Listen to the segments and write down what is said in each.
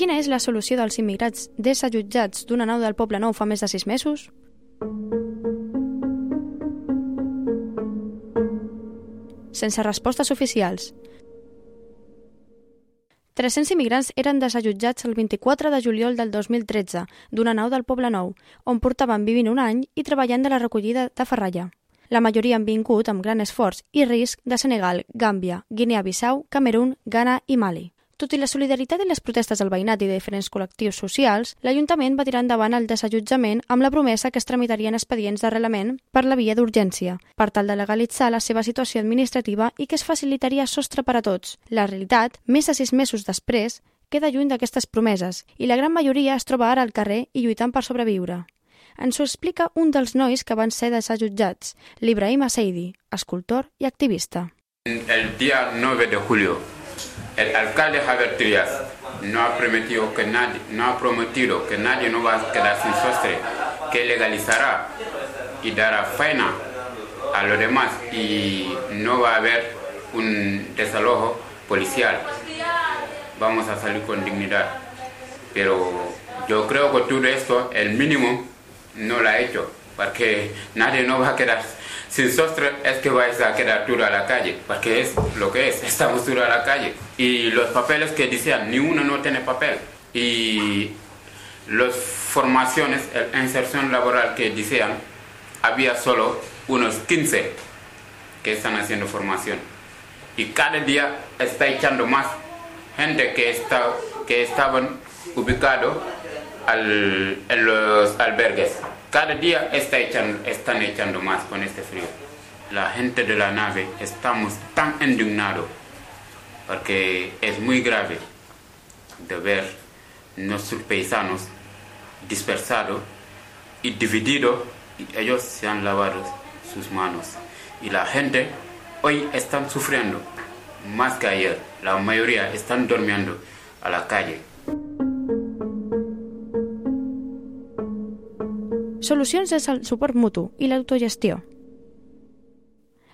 Quina és la solució dels immigrats desallotjats d'una nau del Poble Nou fa més de sis mesos? Sense respostes oficials. 300 immigrants eren desallotjats el 24 de juliol del 2013 d'una nau del Poble Nou, on portaven vivint un any i treballant de la recollida de ferralla. La majoria han vingut amb gran esforç i risc de Senegal, Gàmbia, Guinea-Bissau, Camerún, Ghana i Mali. Tot i la solidaritat i les protestes del veïnat i de diferents col·lectius socials, l'Ajuntament va tirar endavant el desallotjament amb la promesa que es tramitarien expedients d'arrelament per la via d'urgència, per tal de legalitzar la seva situació administrativa i que es facilitaria sostre per a tots. La realitat, més de sis mesos després, queda lluny d'aquestes promeses i la gran majoria es troba ara al carrer i lluitant per sobreviure. Ens ho explica un dels nois que van ser desallotjats, l'Ibrahim Aseidi, escultor i activista. El dia 9 de julio el alcalde Javier Trias no ha prometido que nadie, no ha prometido que nadie no va a quedar sin sostre, que legalizará y dará faena a los demás y no va a haber un desalojo policial. Vamos a salir con dignidad. Pero yo creo que todo esto, el mínimo, no lo ha hecho, porque nadie no va a quedar sin sostre es que vais a quedar duro a la calle, porque es lo que es, estamos duro a la calle. Y los papeles que decían, ni uno no tiene papel. Y las formaciones, la inserción laboral que decían, había solo unos 15 que están haciendo formación. Y cada día está echando más gente que, está, que estaban ubicados en los albergues. Cada día está echando, están echando más con este frío. La gente de la nave estamos tan indignados porque es muy grave de ver nuestros paisanos dispersados y divididos y ellos se han lavado sus manos. Y la gente hoy están sufriendo más que ayer. La mayoría están durmiendo a la calle. Solucions és el suport mutu i l'autogestió.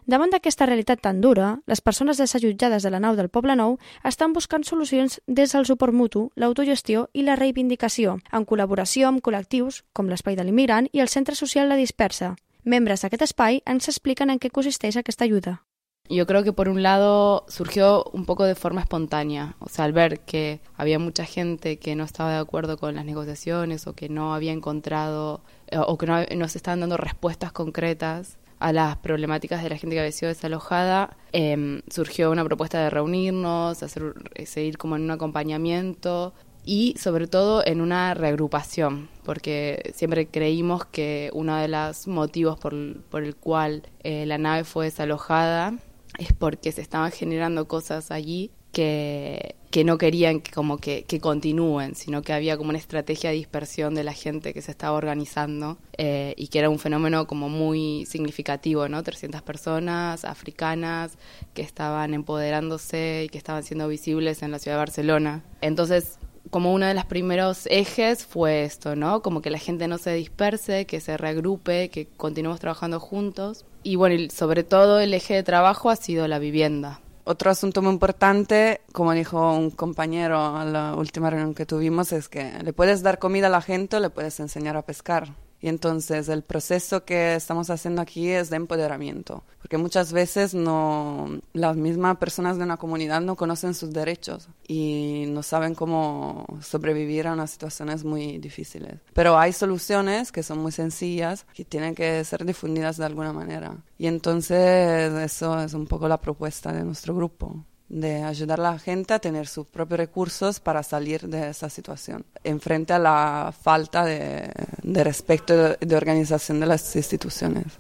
Davant d'aquesta realitat tan dura, les persones desallotjades de la nau del Poble Nou estan buscant solucions des del suport mutu, l'autogestió i la reivindicació, en col·laboració amb col·lectius com l'Espai de l'Immigrant i el Centre Social La Dispersa. Membres d'aquest espai ens expliquen en què consisteix aquesta ajuda. Yo creo que por un lado surgió un poco de forma espontánea, o sea, al ver que había mucha gente que no estaba de acuerdo con las negociaciones o que no había encontrado eh, o que no, no se estaban dando respuestas concretas a las problemáticas de la gente que había sido desalojada, eh, surgió una propuesta de reunirnos, hacer, seguir como en un acompañamiento y sobre todo en una reagrupación, porque siempre creímos que uno de los motivos por, por el cual eh, la nave fue desalojada es porque se estaban generando cosas allí que, que no querían que, como que, que, continúen, sino que había como una estrategia de dispersión de la gente que se estaba organizando eh, y que era un fenómeno como muy significativo, ¿no? 300 personas africanas que estaban empoderándose y que estaban siendo visibles en la ciudad de Barcelona. Entonces, como uno de los primeros ejes fue esto, ¿no? Como que la gente no se disperse, que se reagrupe, que continuemos trabajando juntos. Y bueno, sobre todo el eje de trabajo ha sido la vivienda. Otro asunto muy importante, como dijo un compañero a la última reunión que tuvimos, es que le puedes dar comida a la gente, le puedes enseñar a pescar. Y entonces el proceso que estamos haciendo aquí es de empoderamiento, porque muchas veces no las mismas personas de una comunidad no conocen sus derechos y no saben cómo sobrevivir a unas situaciones muy difíciles. Pero hay soluciones que son muy sencillas que tienen que ser difundidas de alguna manera. Y entonces eso es un poco la propuesta de nuestro grupo de ayudar a la gente a tener sus propios recursos para salir de esa situación, en frente a la falta de, de respeto de organización de les institucions.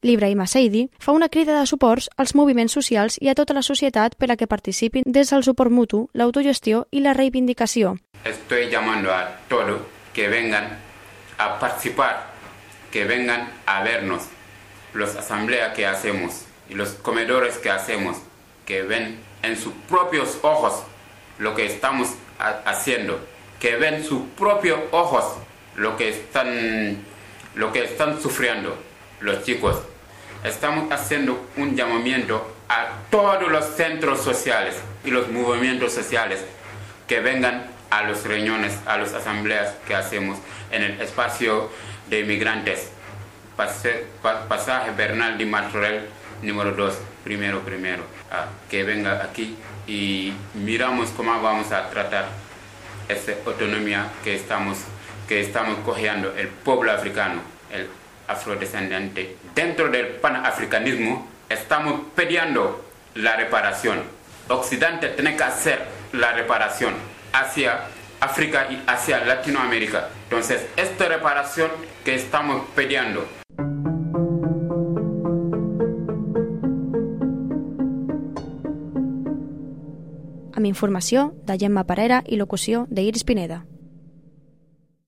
L'Ibrahim Seidi fa una crida de suports als moviments socials i a tota la societat per a que participin des del suport mutu, l'autogestió i la reivindicació. Estoy llamando a todos que vengan a participar, que vengan a vernos, las asambleas que hacemos y los comedores que hacemos, que ven en sus propios ojos lo que estamos haciendo, que ven sus propios ojos lo que están, lo que están sufriendo los chicos. Estamos haciendo un llamamiento a todos los centros sociales y los movimientos sociales que vengan a las reuniones, a las asambleas que hacemos en el espacio de inmigrantes. pasaje Bernal de Martorell, número 2, primero, primero. Que venga aquí y miramos cómo vamos a tratar esa autonomía que estamos, que estamos cogiendo el pueblo africano, el afrodescendiente. Dentro del panafricanismo estamos pidiendo la reparación. Occidente tiene que hacer la reparación hacia África y hacia Latinoamérica. Entonces, esta reparación que estamos pidiendo amb informació de Gemma Parera i locució d'Iris Pineda.